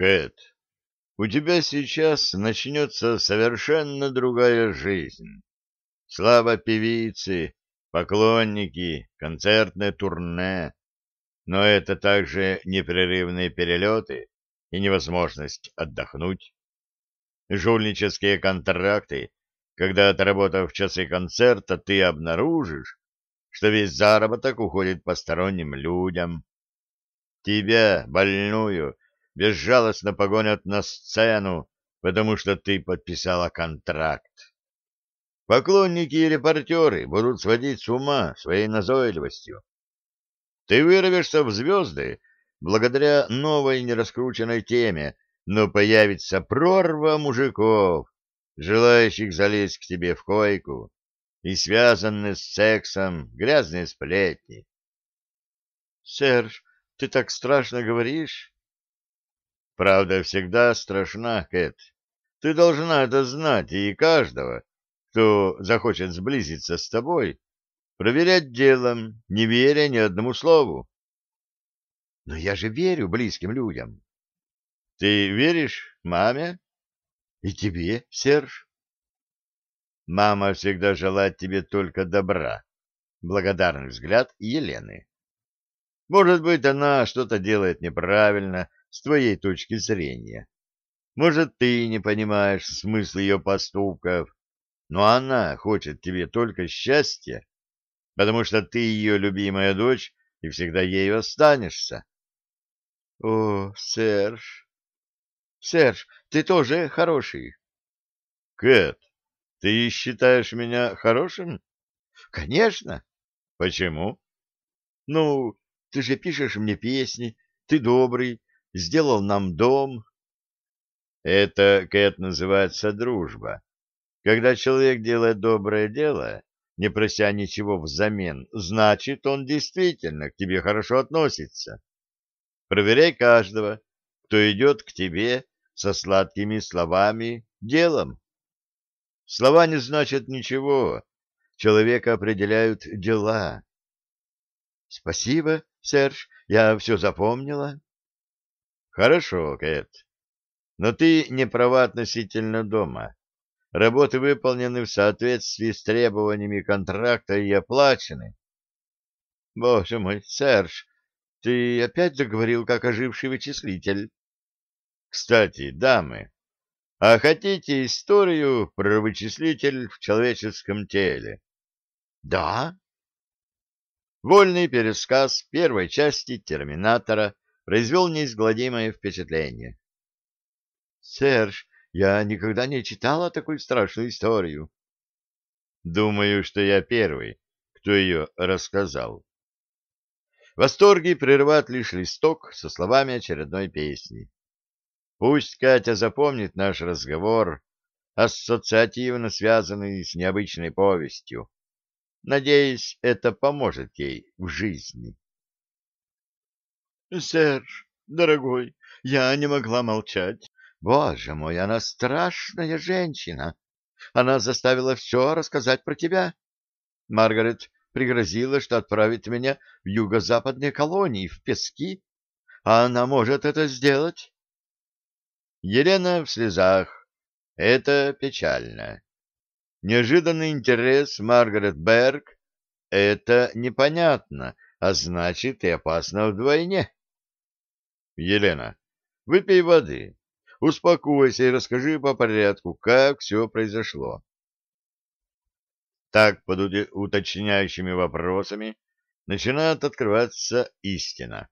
Кэт, у тебя сейчас начнется совершенно другая жизнь. Слава певицы, поклонники, концертное турне. Но это также непрерывные перелеты и невозможность отдохнуть. Жульнические контракты, когда, отработав часы концерта, ты обнаружишь, что весь заработок уходит посторонним людям. Тебя, больную, безжалостно погонят на сцену, потому что ты подписала контракт. Поклонники и репортеры будут сводить с ума своей назойливостью. Ты вырвешься в звезды благодаря новой нераскрученной теме, но появится прорва мужиков, желающих залезть к тебе в койку, и связанные с сексом грязные сплетни. — Серж, ты так страшно говоришь, Правда всегда страшна, Кэт. Ты должна это знать, и каждого, кто захочет сблизиться с тобой, проверять делом, не веря ни одному слову. Но я же верю близким людям. Ты веришь маме? И тебе, Серж? Мама всегда желает тебе только добра. Благодарный взгляд Елены. Может быть, она что-то делает неправильно, с твоей точки зрения. Может, ты не понимаешь смысл ее поступков, но она хочет тебе только счастья, потому что ты ее любимая дочь и всегда ею останешься. — О, Серж! Серж, ты тоже хороший. — Кэт, ты считаешь меня хорошим? — Конечно. — Почему? — Ну, ты же пишешь мне песни, ты добрый, сделал нам дом. Это, Кэт, называется дружба. Когда человек делает доброе дело, не прося ничего взамен, значит, он действительно к тебе хорошо относится. Проверяй каждого, кто идет к тебе со сладкими словами, делом. Слова не значат ничего, человека определяют дела. — Спасибо, Серж, я все запомнила. Хорошо, Кэт. Но ты не права относительно дома. Работы выполнены в соответствии с требованиями контракта и оплачены. Боже мой, Серж, ты опять заговорил, как оживший вычислитель. Кстати, дамы, а хотите историю про вычислитель в человеческом теле? Да. Вольный пересказ первой части «Терминатора» произвел неизгладимое впечатление. — Серж, я никогда не читала такую страшную историю. — Думаю, что я первый, кто ее рассказал. Восторги прерват лишь листок со словами очередной песни. Пусть Катя запомнит наш разговор, ассоциативно связанный с необычной повестью. Надеюсь, это поможет ей в жизни. Серж, дорогой, я не могла молчать. Боже мой, она страшная женщина. Она заставила все рассказать про тебя. Маргарет пригрозила, что отправит меня в юго-западные колонии, в пески. А она может это сделать? Елена в слезах. Это печально. Неожиданный интерес Маргарет Берг — это непонятно, а значит и опасно вдвойне. Елена, выпей воды, успокойся и расскажи по порядку, как все произошло. Так, под уточняющими вопросами, начинает открываться истина.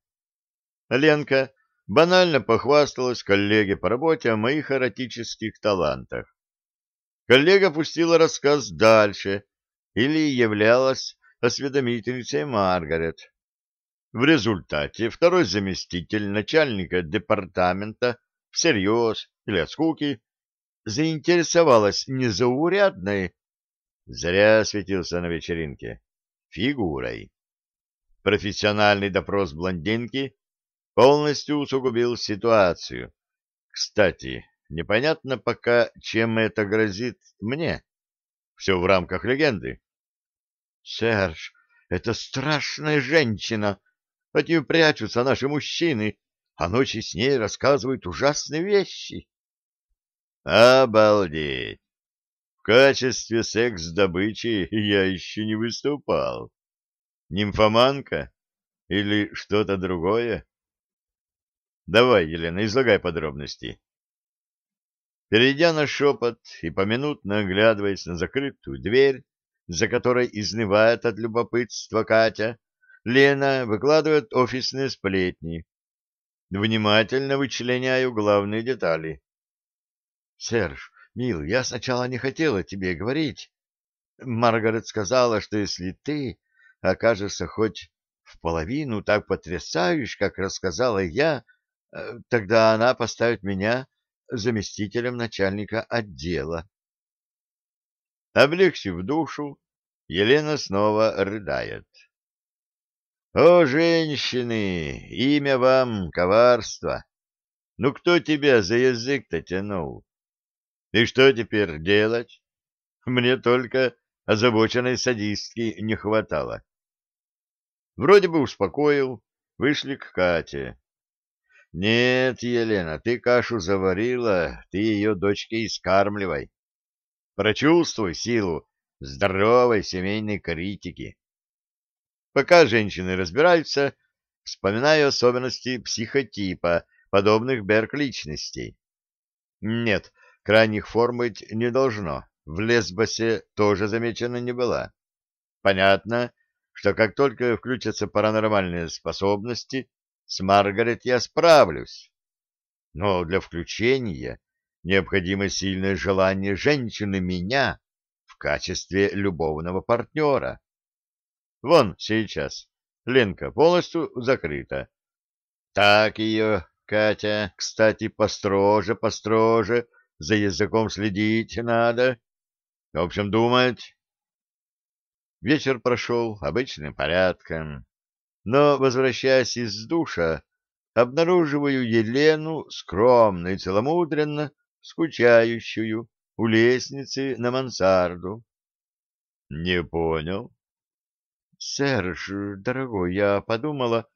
Ленка банально похвасталась коллеге по работе о моих эротических талантах. Коллега пустила рассказ дальше или являлась осведомительницей Маргарет. В результате второй заместитель начальника департамента всерьез или от скуки заинтересовалась незаурядной, зря светился на вечеринке, фигурой. Профессиональный допрос блондинки полностью усугубил ситуацию. Кстати, непонятно пока, чем это грозит мне. Все в рамках легенды. — Серж, это страшная женщина! От нее прячутся наши мужчины, а ночи с ней рассказывают ужасные вещи. Обалдеть! В качестве секс-добычи я еще не выступал. Нимфоманка? Или что-то другое? Давай, Елена, излагай подробности. Перейдя на шепот и поминутно оглядываясь на закрытую дверь, за которой изнывает от любопытства Катя, Лена выкладывает офисные сплетни. Внимательно вычленяю главные детали. «Серж, мил, я сначала не хотела тебе говорить. Маргарет сказала, что если ты окажешься хоть в половину так потрясающ, как рассказала я, э, тогда она поставит меня заместителем начальника отдела. Облегчив душу, Елена снова рыдает. О, женщины, имя вам коварство. Ну кто тебя за язык-то тянул? И что теперь делать? Мне только озабоченной садистки не хватало. Вроде бы успокоил, вышли к Кате. Нет, Елена, ты кашу заварила, ты ее дочке искармливай. Прочувствуй силу здоровой семейной критики. Пока женщины разбираются, вспоминаю особенности психотипа подобных Берг личностей. Нет, крайних форм быть не должно. В Лесбосе тоже замечено не было. Понятно, что как только включатся паранормальные способности, с Маргарет я справлюсь. Но для включения необходимо сильное желание женщины меня в качестве любовного партнера. Вон сейчас Ленка полностью закрыта. Так ее, Катя, кстати, построже, построже, за языком следить надо. В общем, думать. Вечер прошел обычным порядком, но, возвращаясь из душа, обнаруживаю Елену скромно и целомудренно скучающую у лестницы на мансарду. — Не понял, Серж, дорогой, я подумала,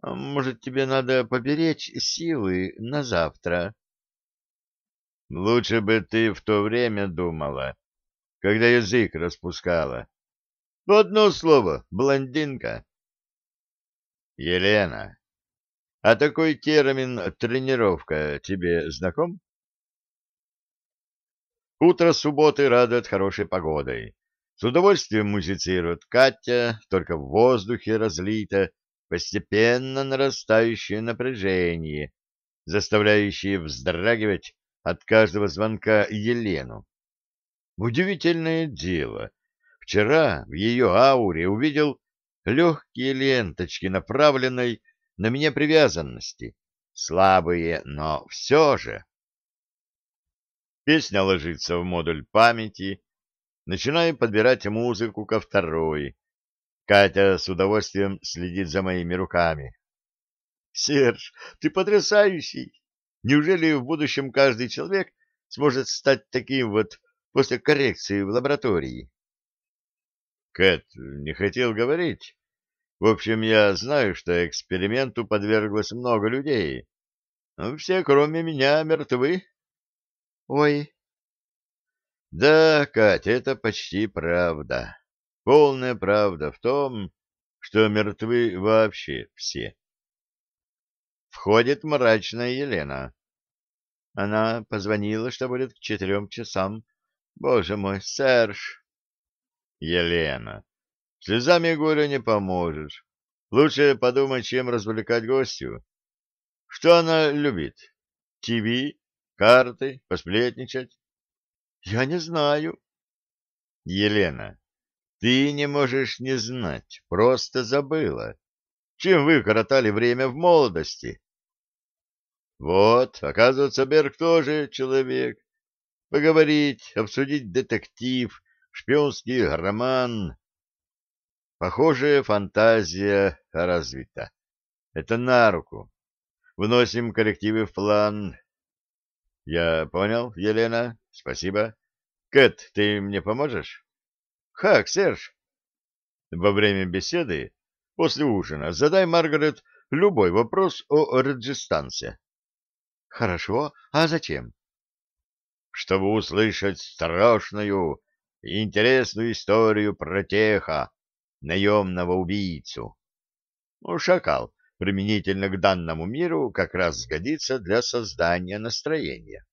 а может, тебе надо поберечь силы на завтра? Лучше бы ты в то время думала, когда язык распускала. Одно слово — блондинка. Елена, а такой термин «тренировка» тебе знаком? Утро субботы радует хорошей погодой. С удовольствием музицирует Катя, только в воздухе разлито постепенно нарастающее напряжение, заставляющее вздрагивать от каждого звонка Елену. Удивительное дело. Вчера в ее ауре увидел легкие ленточки направленной на меня привязанности. Слабые, но все же. Песня ложится в модуль памяти, Начинаем подбирать музыку ко второй. Катя с удовольствием следит за моими руками. — Серж, ты потрясающий! Неужели в будущем каждый человек сможет стать таким вот после коррекции в лаборатории? — Кэт, не хотел говорить. В общем, я знаю, что эксперименту подверглось много людей. Но все, кроме меня, мертвы. — Ой, да, Катя, это почти правда. Полная правда в том, что мертвы вообще все. Входит мрачная Елена. Она позвонила, что будет к четырем часам. Боже мой, Серж! Елена, слезами горя не поможешь. Лучше подумай, чем развлекать гостю. Что она любит? ТВ? Карты? Посплетничать? — Я не знаю. — Елена, ты не можешь не знать, просто забыла. Чем вы коротали время в молодости? — Вот, оказывается, Берг тоже человек. Поговорить, обсудить детектив, шпионский роман. Похоже, фантазия развита. Это на руку. Вносим коррективы в план. Я понял, Елена. — Спасибо. Кэт, ты мне поможешь? — Хак, Серж. Во время беседы, после ужина, задай Маргарет любой вопрос о Раджистансе. — Хорошо. А зачем? — Чтобы услышать страшную и интересную историю про Теха, наемного убийцу. Ну, шакал применительно к данному миру как раз сгодится для создания настроения.